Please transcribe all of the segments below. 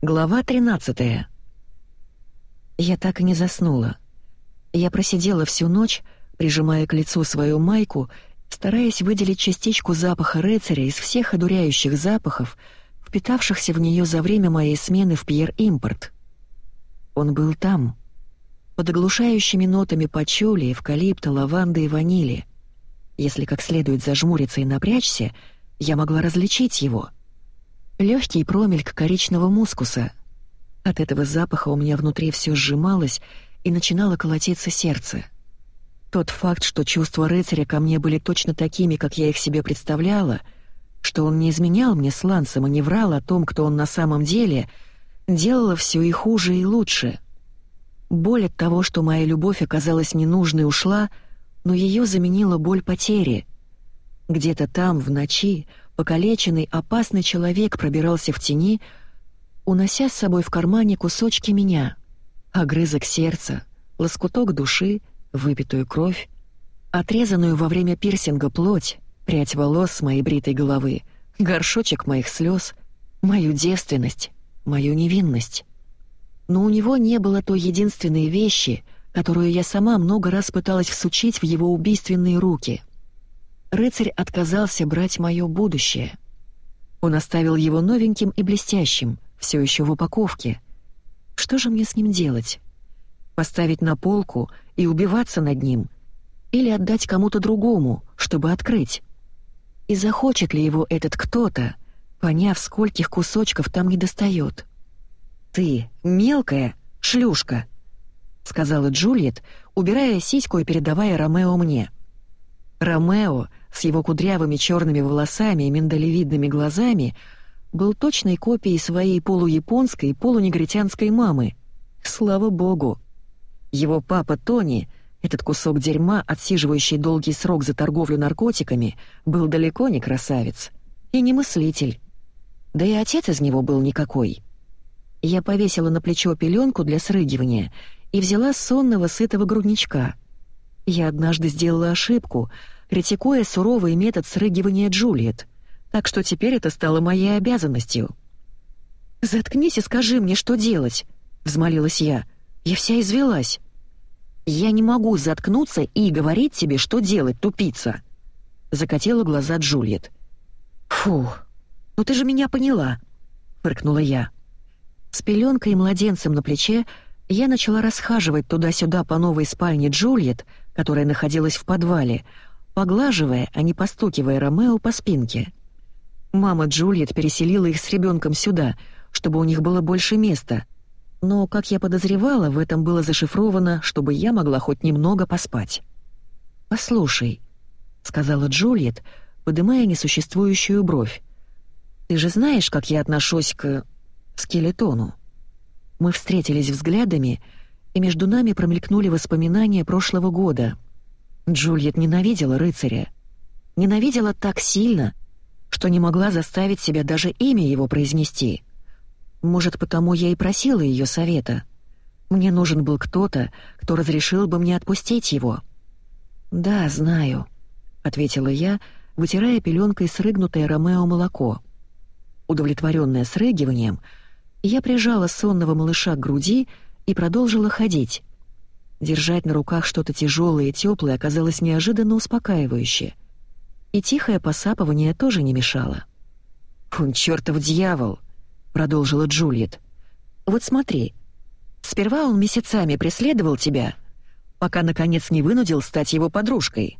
Глава 13 Я так и не заснула. Я просидела всю ночь, прижимая к лицу свою майку, стараясь выделить частичку запаха рыцаря из всех одуряющих запахов, впитавшихся в нее за время моей смены в Пьер Импорт. Он был там, под оглушающими нотами пачули, эвкалипта, лаванды и ванили. Если как следует зажмуриться и напрячься, я могла различить его — Легкий промельк коричного мускуса. От этого запаха у меня внутри все сжималось и начинало колотиться сердце. Тот факт, что чувства рыцаря ко мне были точно такими, как я их себе представляла, что он не изменял мне с Лансом и не врал о том, кто он на самом деле, делало все и хуже, и лучше. Боль от того, что моя любовь оказалась ненужной, ушла, но ее заменила боль потери. Где-то там, в ночи, Покалеченный, опасный человек пробирался в тени, унося с собой в кармане кусочки меня, огрызок сердца, лоскуток души, выпитую кровь, отрезанную во время пирсинга плоть, прядь волос с моей бритой головы, горшочек моих слез, мою девственность, мою невинность. Но у него не было той единственной вещи, которую я сама много раз пыталась всучить в его убийственные руки — рыцарь отказался брать мое будущее. Он оставил его новеньким и блестящим, все еще в упаковке. Что же мне с ним делать? Поставить на полку и убиваться над ним? Или отдать кому-то другому, чтобы открыть? И захочет ли его этот кто-то, поняв, скольких кусочков там недостает? «Ты, мелкая шлюшка», — сказала Джульет, убирая сиську и передавая Ромео мне. Ромео с его кудрявыми черными волосами и миндалевидными глазами был точной копией своей полуяпонской, полунегритянской мамы. Слава богу! Его папа Тони, этот кусок дерьма, отсиживающий долгий срок за торговлю наркотиками, был далеко не красавец и не мыслитель. Да и отец из него был никакой. Я повесила на плечо пеленку для срыгивания и взяла сонного сытого грудничка. Я однажды сделала ошибку — критикуя суровый метод срыгивания Джульет, так что теперь это стало моей обязанностью. «Заткнись и скажи мне, что делать», — взмолилась я. «Я вся извелась». «Я не могу заткнуться и говорить тебе, что делать, тупица», — закатила глаза Джульет. «Фу, ну ты же меня поняла», — фыркнула я. С пеленкой и младенцем на плече я начала расхаживать туда-сюда по новой спальне Джульет, которая находилась в подвале, поглаживая, а не постукивая Ромео по спинке. Мама Джульет переселила их с ребенком сюда, чтобы у них было больше места. Но, как я подозревала, в этом было зашифровано, чтобы я могла хоть немного поспать. «Послушай», — сказала Джульет, подымая несуществующую бровь. «Ты же знаешь, как я отношусь к... скелетону?» Мы встретились взглядами, и между нами промелькнули воспоминания прошлого года — Джульет ненавидела рыцаря. Ненавидела так сильно, что не могла заставить себя даже имя его произнести. Может, потому я и просила ее совета. Мне нужен был кто-то, кто разрешил бы мне отпустить его. «Да, знаю», — ответила я, вытирая пеленкой срыгнутое Ромео молоко. Удовлетворенная срыгиванием, я прижала сонного малыша к груди продолжила ходить. Держать на руках что-то тяжелое и теплое оказалось неожиданно успокаивающе. И тихое посапывание тоже не мешало. «Он чертов дьявол!» — продолжила Джульет. «Вот смотри. Сперва он месяцами преследовал тебя, пока, наконец, не вынудил стать его подружкой.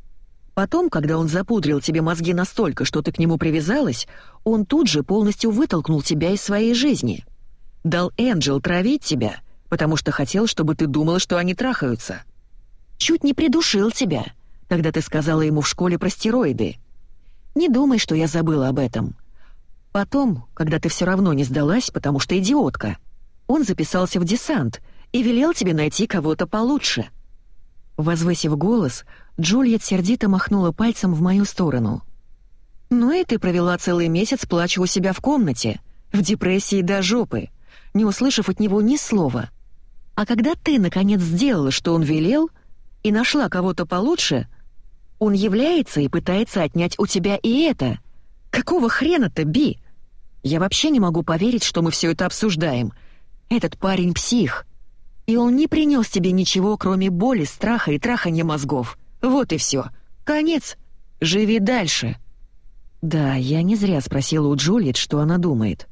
Потом, когда он запудрил тебе мозги настолько, что ты к нему привязалась, он тут же полностью вытолкнул тебя из своей жизни. Дал Энджел травить тебя — потому что хотел, чтобы ты думала, что они трахаются. Чуть не придушил тебя, когда ты сказала ему в школе про стероиды. Не думай, что я забыла об этом. Потом, когда ты все равно не сдалась, потому что идиотка, он записался в десант и велел тебе найти кого-то получше». Возвысив голос, Джульет сердито махнула пальцем в мою сторону. «Ну и ты провела целый месяц, плача у себя в комнате, в депрессии до жопы, не услышав от него ни слова. А когда ты, наконец, сделала, что он велел, и нашла кого-то получше, он является и пытается отнять у тебя и это. Какого хрена-то, Би? Я вообще не могу поверить, что мы все это обсуждаем. Этот парень псих. И он не принес тебе ничего, кроме боли, страха и траханья мозгов. Вот и все. Конец. Живи дальше. Да, я не зря спросила у Джульет, что она думает.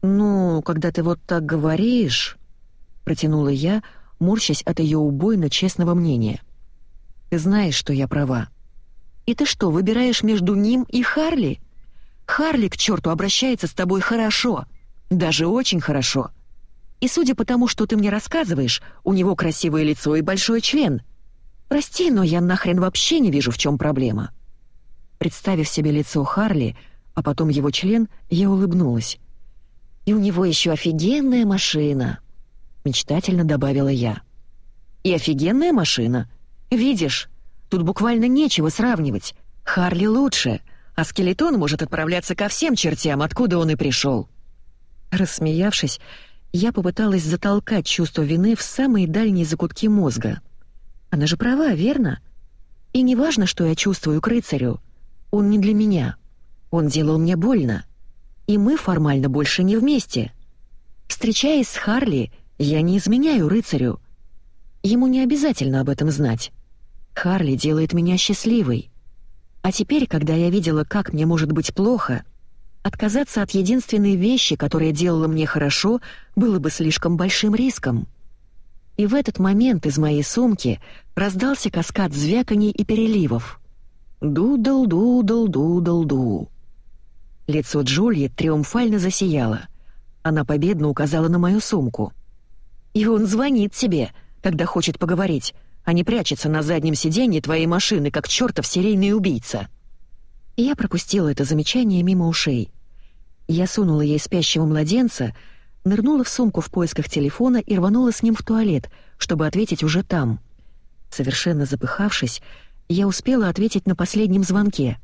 «Ну, когда ты вот так говоришь...» — протянула я, морщась от ее убойно честного мнения. «Ты знаешь, что я права. И ты что, выбираешь между ним и Харли? Харли, к черту, обращается с тобой хорошо, даже очень хорошо. И судя по тому, что ты мне рассказываешь, у него красивое лицо и большой член. Прости, но я нахрен вообще не вижу, в чем проблема». Представив себе лицо Харли, а потом его член, я улыбнулась. «И у него еще офигенная машина», — мечтательно добавила я. «И офигенная машина. Видишь, тут буквально нечего сравнивать. Харли лучше, а скелетон может отправляться ко всем чертям, откуда он и пришел». Рассмеявшись, я попыталась затолкать чувство вины в самые дальние закутки мозга. Она же права, верно? И не важно, что я чувствую к рыцарю. Он не для меня. Он делал мне больно. И мы формально больше не вместе. Встречаясь с Харли, я не изменяю рыцарю. Ему не обязательно об этом знать. Харли делает меня счастливой. А теперь, когда я видела, как мне может быть плохо, отказаться от единственной вещи, которая делала мне хорошо, было бы слишком большим риском. И в этот момент из моей сумки раздался каскад звяканий и переливов. Дудал-дудал-дудал-ду. Лицо Джульи триумфально засияло. Она победно указала на мою сумку. «И он звонит тебе, когда хочет поговорить, а не прячется на заднем сиденье твоей машины, как чертов серийный убийца». Я пропустила это замечание мимо ушей. Я сунула ей спящего младенца, нырнула в сумку в поисках телефона и рванула с ним в туалет, чтобы ответить уже там. Совершенно запыхавшись, я успела ответить на последнем звонке.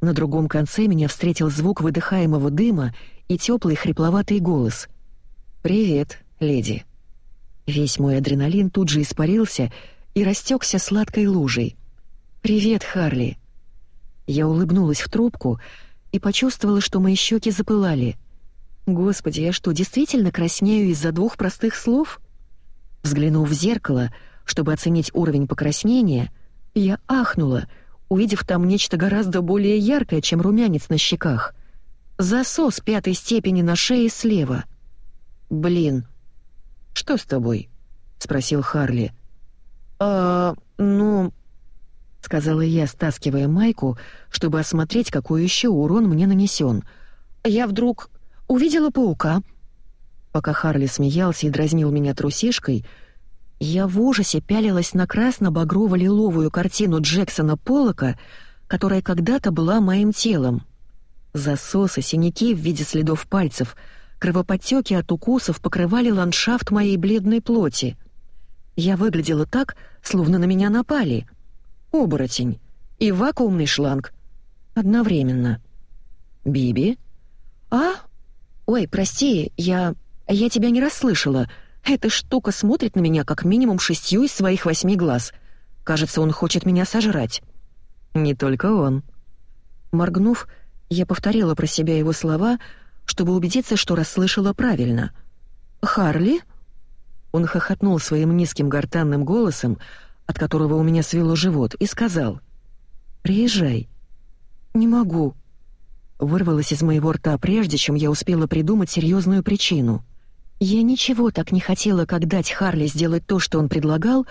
На другом конце меня встретил звук выдыхаемого дыма и теплый хрипловатый голос. «Привет, леди». Весь мой адреналин тут же испарился и растекся сладкой лужей. «Привет, Харли». Я улыбнулась в трубку и почувствовала, что мои щеки запылали. «Господи, я что, действительно краснею из-за двух простых слов?» Взглянув в зеркало, чтобы оценить уровень покраснения, я ахнула, увидев там нечто гораздо более яркое, чем румянец на щеках. Засос пятой степени на шее слева. «Блин, что с тобой?» — спросил Харли. «А, ну...» — сказала я, стаскивая майку, чтобы осмотреть, какой еще урон мне нанесен. «Я вдруг увидела паука». Пока Харли смеялся и дразнил меня трусишкой, я в ужасе пялилась на красно-багрово-лиловую картину Джексона Поллока, которая когда-то была моим телом. Засосы, синяки в виде следов пальцев — Кровоподтеки от укусов покрывали ландшафт моей бледной плоти. Я выглядела так, словно на меня напали. Оборотень и вакуумный шланг. Одновременно. «Биби?» «А? Ой, прости, я... я тебя не расслышала. Эта штука смотрит на меня как минимум шестью из своих восьми глаз. Кажется, он хочет меня сожрать». «Не только он». Моргнув, я повторила про себя его слова — чтобы убедиться, что расслышала правильно. «Харли?» Он хохотнул своим низким гортанным голосом, от которого у меня свело живот, и сказал «Приезжай». «Не могу», вырвалось из моего рта прежде, чем я успела придумать серьезную причину. Я ничего так не хотела, как дать Харли сделать то, что он предлагал,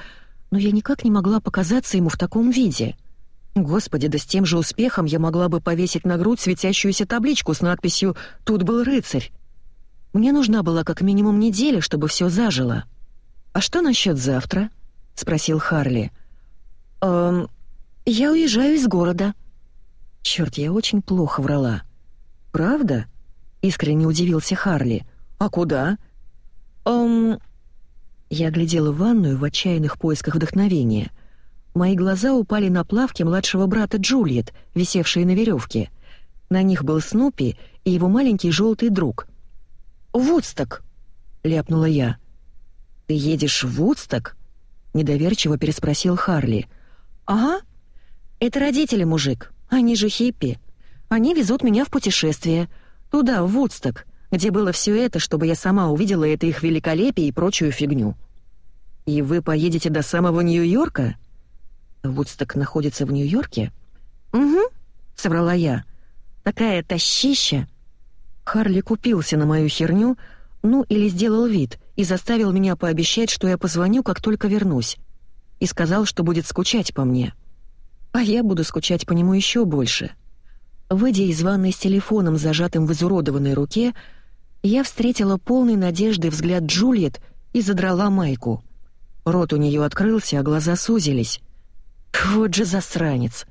но я никак не могла показаться ему в таком виде. Господи, да с тем же успехом я могла бы повесить на грудь светящуюся табличку с надписью «Тут был рыцарь». Мне нужна была как минимум неделя, чтобы все зажило. «А что насчет завтра?» — спросил Харли. «Эм, я уезжаю из города». Черт, я очень плохо врала. «Правда?» — искренне удивился Харли. «А куда?» «Эм...» Я глядела в ванную в отчаянных поисках вдохновения — Мои глаза упали на плавки младшего брата Джульет, висевшие на веревке. На них был Снупи и его маленький желтый друг. «Вудсток!» — ляпнула я. «Ты едешь в Вудсток?» — недоверчиво переспросил Харли. «Ага. Это родители, мужик. Они же хиппи. Они везут меня в путешествие. Туда, в Вудсток, где было все это, чтобы я сама увидела это их великолепие и прочую фигню. И вы поедете до самого Нью-Йорка? Вудсток находится в Нью-Йорке? Угу, соврала я. Такая тащища. Харли купился на мою херню, ну или сделал вид, и заставил меня пообещать, что я позвоню, как только вернусь. И сказал, что будет скучать по мне. А я буду скучать по нему еще больше. Выйдя из ванной с телефоном, зажатым в изуродованной руке, я встретила полный надежды взгляд Джульет и задрала майку. Рот у нее открылся, а глаза сузились. Вот же засранец.